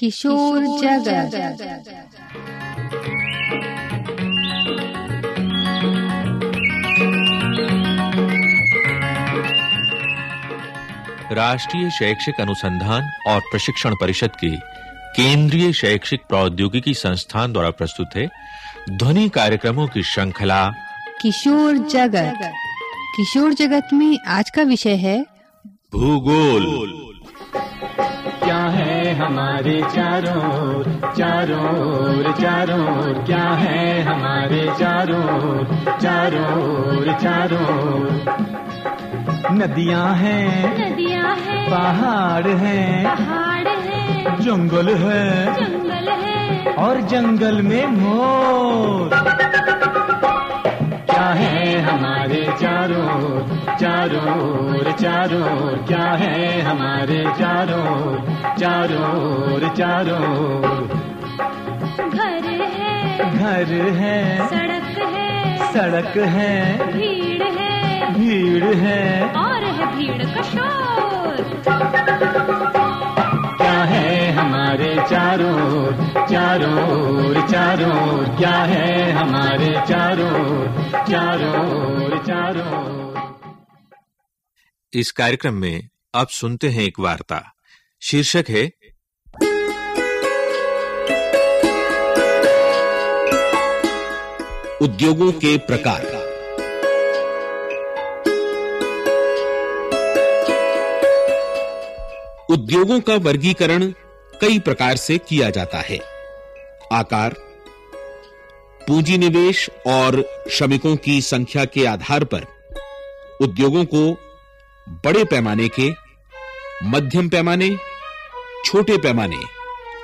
किशोर जगत राष्ट्रीय शैक्षिक अनुसंधान और प्रशिक्षण परिषद के केंद्रीय शैक्षिक प्रौद्योगिकी संस्थान द्वारा प्रस्तुत है ध्वनि कार्यक्रमों की श्रृंखला किशोर जगत। किशोर जगत में आज का विषय है भूगोल। हमारे चारों ओर, चारों ओर, चारों ओर, क्या है हमारे चारों ओर, चारों ओर, चारों ओर। नदियाँ हैं नदियाँ हैं पहाड़ हैं पहाड़ है जंगल है जंगल है और जंगल में मोर है हमारे चारों चारों ओर, चारों ओर, क्या है हमारे चारों चारों ओर, चारों घर है घर है सड़क है सड़क है भीड़ है भीड़ है। और है भीड़ का शोर। हमारे चारों चारों चारों क्या है हमारे चारों चारों चारों इस कार्यक्रम में आप सुनते हैं एक वार्ता। शीर्षक है, उद्योगों के प्रकार। उद्योगों का वर्गीकरण कई प्रकार से किया जाता है। आकार, पूंजी निवेश और श्रमिकों की संख्या के आधार पर उद्योगों को बड़े पैमाने के, मध्यम पैमाने, छोटे पैमाने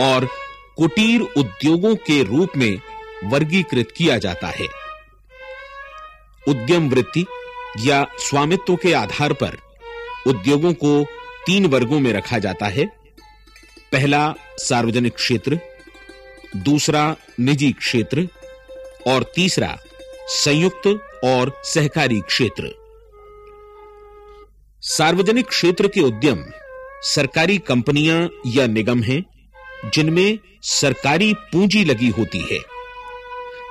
और कुटीर उद्योगों के रूप में वर्गीकृत किया जाता है। उद्यम वृत्ति या स्वामित्व के आधार पर उद्योगों को तीन वर्गों में रखा जाता है। पहला सार्वजनिक क्षेत्र, दूसरा निजी क्षेत्र, और तीसरा संयुक्त और सहकारी क्षेत्र। सार्वजनिक क्षेत्र के उद्यम सरकारी कंपनियाँ या निगम हैं, जिनमें सरकारी पूंजी लगी होती है।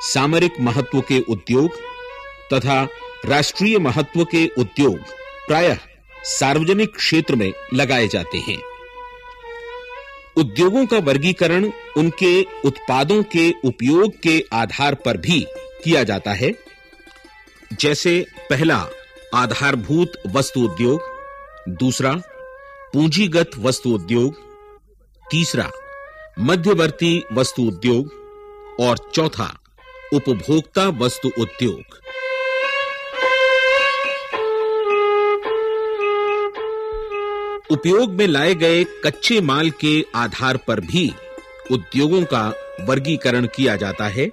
सामरिक महत्व के उद्योग तथा राष्ट्रीय महत्व के उद्योग प्रायः सार्वजनिक क्षेत्र में लगाए जाते हैं। उद्योगों का वर्गीकरण उनके उत्पादों के उपयोग के आधार पर भी किया जाता है। जैसे पहला, आधारभूत वस्तु उद्योग। दूसरा, पूंजीगत वस्तु उद्योग। तीसरा, मध्यवर्ती वस्तु उद्योग। और चौथा, उपभोक्ता वस्तु उद्योग। उपयोग में लाए गए कच्चे माल के आधार पर भी उद्योगों का वर्गीकरण किया जाता है।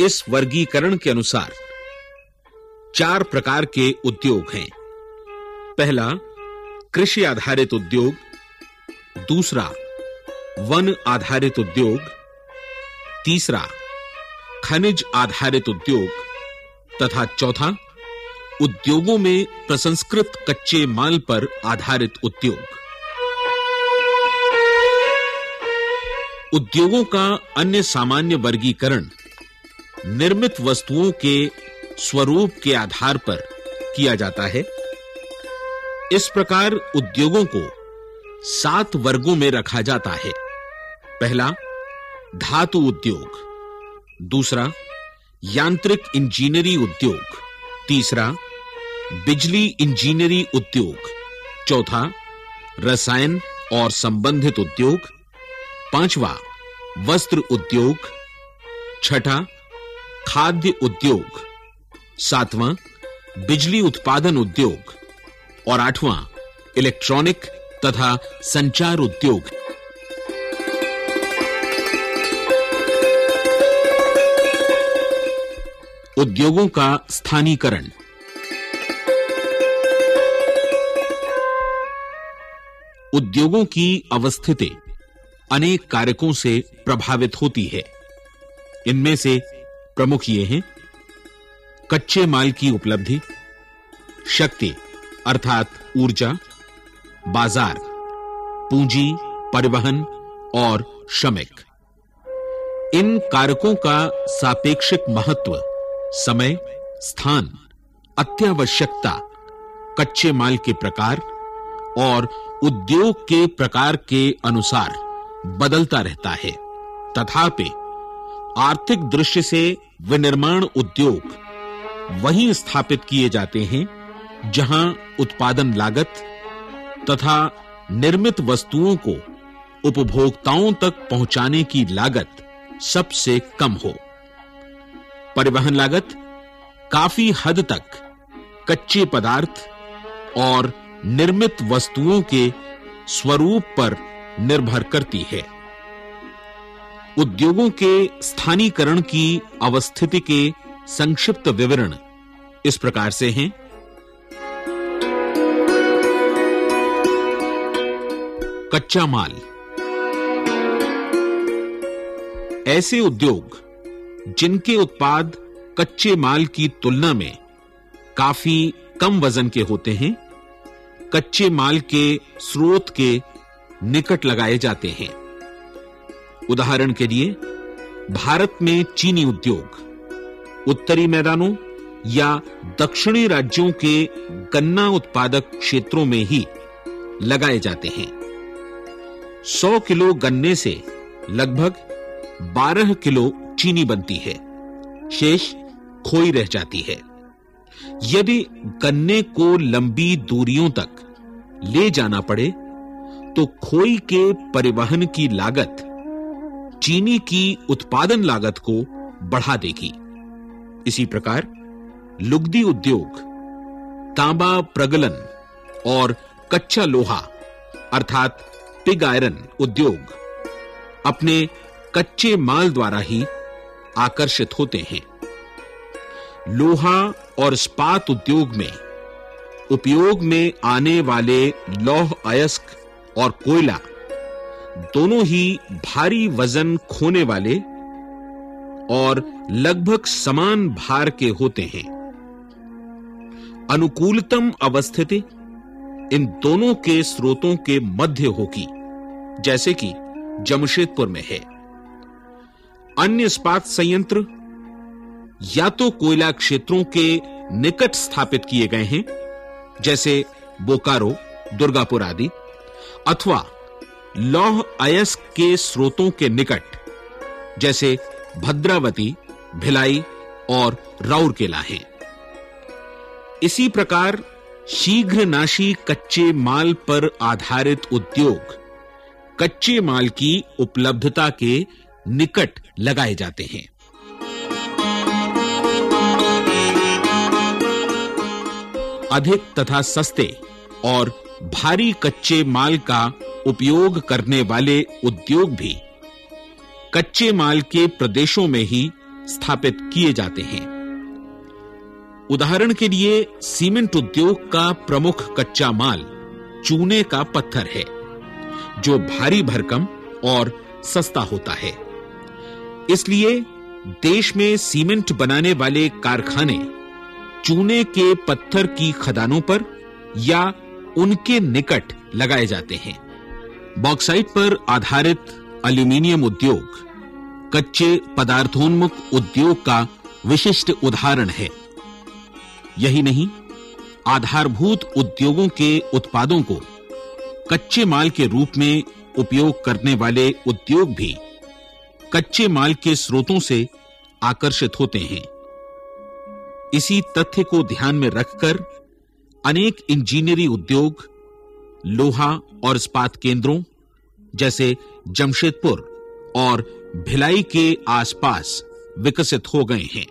इस वर्गीकरण के अनुसार चार प्रकार के उद्योग हैं। पहला, कृषि आधारित उद्योग। दूसरा, वन आधारित उद्योग। तीसरा, खनिज आधारित उद्योग। तथा चौथा उद्योगों में प्रसंस्कृत कच्चे माल पर आधारित उद्योग। उद्योगों का अन्य सामान्य वर्गीकरण निर्मित वस्तुओं के स्वरूप के आधार पर किया जाता है। इस प्रकार उद्योगों को सात वर्गों में रखा जाता है। पहला, धातु उद्योग। दूसरा, यांत्रिक इंजीनियरी उद्योग। तीसरा बिजली इंजीनियरी उद्योग, चौथा, रसायन और संबंधित उद्योग, पांचवा, वस्त्र उद्योग, छठा, खाद्य उद्योग, सातवां, बिजली उत्पादन उद्योग और आठवां, इलेक्ट्रॉनिक तथा संचार उद्योग। उद्योगों का स्थानीकरण उद्योगों की अवस्थिति अनेक कारकों से प्रभावित होती है। इनमें से प्रमुख ये हैं, कच्चे माल की उपलब्धि, शक्ति अर्थात ऊर्जा, बाज़ार, पूंजी, परिवहन और श्रमिक। इन कारकों का सापेक्षिक महत्व, समय, स्थान, अत्यावश्यकता, कच्चे माल के प्रकार और उद्योग के प्रकार के अनुसार बदलता रहता है। तथापि, आर्थिक दृष्टि से विनिर्माण उद्योग वहीं स्थापित किए जाते हैं, जहाँ उत्पादन लागत तथा निर्मित वस्तुओं को उपभोक्ताओं तक पहुँचाने की लागत सबसे कम हो। परिवहन लागत काफ़ी हद तक कच्चे पदार्थ और निर्मित वस्तुओं के स्वरूप पर निर्भर करती है। उद्योगों के स्थानीकरण की अवस्थिति के संक्षिप्त विवरण इस प्रकार से हैं। कच्चा माल। ऐसे उद्योग जिनके उत्पाद कच्चे माल की तुलना में काफ़ी कम वज़न के होते हैं कच्चे माल के स्रोत के निकट लगाए जाते हैं। उदाहरण के लिए, भारत में चीनी उद्योग, उत्तरी मैदानों या दक्षिणी राज्यों के गन्ना उत्पादक क्षेत्रों में ही लगाए जाते हैं। 100 किलो गन्ने से लगभग 12 किलो चीनी बनती है। शेष खोई रह जाती है। यदि गन्ने को लंबी दूरियों तक ले जाना पड़े तो खोई के परिवहन की लागत, चीनी की उत्पादन लागत को बढ़ा देगी। इसी प्रकार, लुगदी उद्योग, तांबा प्रगलन और कच्चा लोहा, अर्थात पिग आयरन उद्योग, अपने कच्चे माल द्वारा ही आकर्षित होते हैं। लोहा और इस्पात उद्योग में उपयोग में आने वाले लौह अयस्क और कोयला, दोनों ही भारी वज़न खोने वाले और लगभग समान भार के होते हैं। अनुकूलतम अवस्थिति इन दोनों के स्रोतों के मध्य होगी, जैसे कि जमशेदपुर में है। अन्य इस्पात संयंत्र या तो कोयला क्षेत्रों के निकट स्थापित किए गए हैं जैसे बोकारो, दुर्गापुर आदि, अथवा लौह अयस्क के स्रोतों के निकट, जैसे भद्रावती, भिलाई और राउरकेला हैं इसी प्रकार शीघ्र नाशी कच्चे माल पर आधारित उद्योग, कच्चे माल की उपलब्धता के निकट लगाए जाते हैं। अधिक तथा सस्ते और भारी कच्चे माल का उपयोग करने वाले उद्योग भी कच्चे माल के प्रदेशों में ही स्थापित किए जाते हैं। उदाहरण के लिए, सीमेंट उद्योग का प्रमुख कच्चा माल चूने का पत्थर है, जो भारी भरकम और सस्ता होता है। इसलिए देश में सीमेंट बनाने वाले कारखाने चूने के पत्थर की खदानों पर या उनके निकट लगाए जाते हैं। बॉक्साइट पर आधारित एल्यूमिनियम उद्योग, कच्चे पदार्थोन्मुख उद्योग का विशिष्ट उदाहरण है। यही नहीं, आधारभूत उद्योगों के उत्पादों को कच्चे माल के रूप में उपयोग करने वाले उद्योग भी कच्चे माल के स्रोतों से आकर्षित होते हैं। इसी तथ्य को ध्यान में रखकर अनेक इंजीनियरी उद्योग, लोहा और इस्पात केंद्रों जैसे जमशेदपुर और भिलाई के आसपास विकसित हो गए हैं।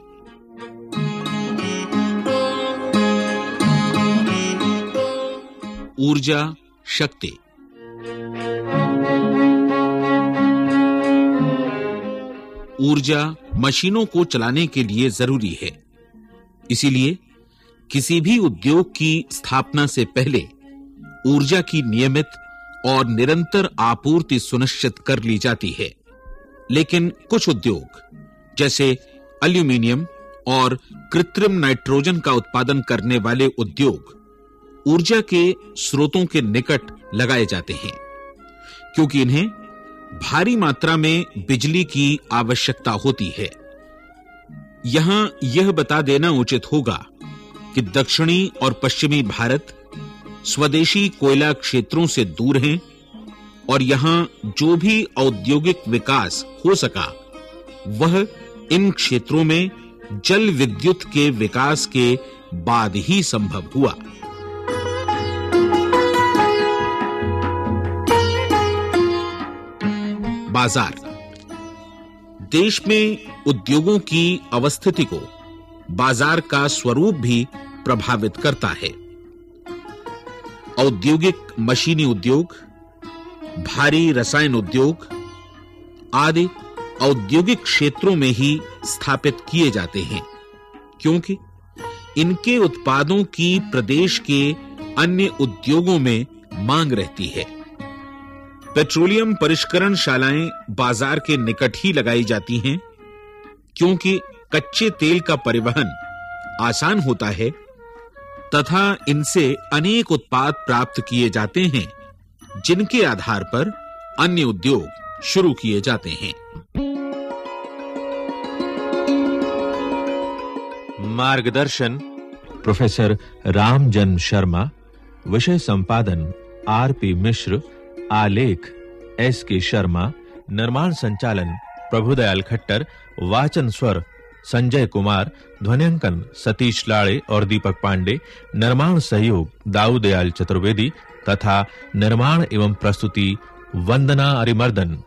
ऊर्जा, शक्ति। ऊर्जा मशीनों को चलाने के लिए ज़रूरी है। इसीलिए किसी भी उद्योग की स्थापना से पहले ऊर्जा की नियमित और निरंतर आपूर्ति सुनिश्चित कर ली जाती है। लेकिन कुछ उद्योग, जैसे एल्यूमिनियम और कृत्रिम नाइट्रोजन का उत्पादन करने वाले उद्योग, ऊर्जा के स्रोतों के निकट लगाए जाते हैं, क्योंकि इन्हें भारी मात्रा में बिजली की आवश्यकता होती है। यहाँ यह बता देना उचित होगा कि दक्षिणी और पश्चिमी भारत स्वदेशी कोयला क्षेत्रों से दूर हैं और यहाँ जो भी औद्योगिक विकास हो सका, वह इन क्षेत्रों में जल विद्युत के विकास के बाद ही संभव हुआ। बाज़ार देश में उद्योगों की अवस्थिति को बाज़ार का स्वरूप भी प्रभावित करता है। औद्योगिक मशीनी उद्योग, भारी रसायन उद्योग आदि औद्योगिक क्षेत्रों में ही स्थापित किए जाते हैं, क्योंकि इनके उत्पादों की प्रदेश के अन्य उद्योगों में मांग रहती है। पेट्रोलियम परिष्करण शालाएँ बाज़ार के निकट ही लगाई जाती हैं, क्योंकि कच्चे तेल का परिवहन आसान होता है, तथा इनसे अनेक उत्पाद प्राप्त किए जाते हैं, जिनके आधार पर अन्य उद्योग शुरू किए जाते हैं। मार्गदर्शन प्रोफेसर रामजन शर्मा, विषय संपादन आर पी मिश्र आलेख, एस के शर्मा, निर्माण संचालन, प्रभुदयाल खट्टर, वाचन स्वर, संजय कुमार ध्वनिंकन सतीश लाड़े और दीपक पांडे, निर्माण सहयोग, दाऊदयाल चतुर्वेदी, तथा निर्माण एवं प्रस्तुति, वंदना अरिमर्दन।